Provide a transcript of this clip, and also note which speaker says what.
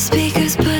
Speaker 1: speakers, but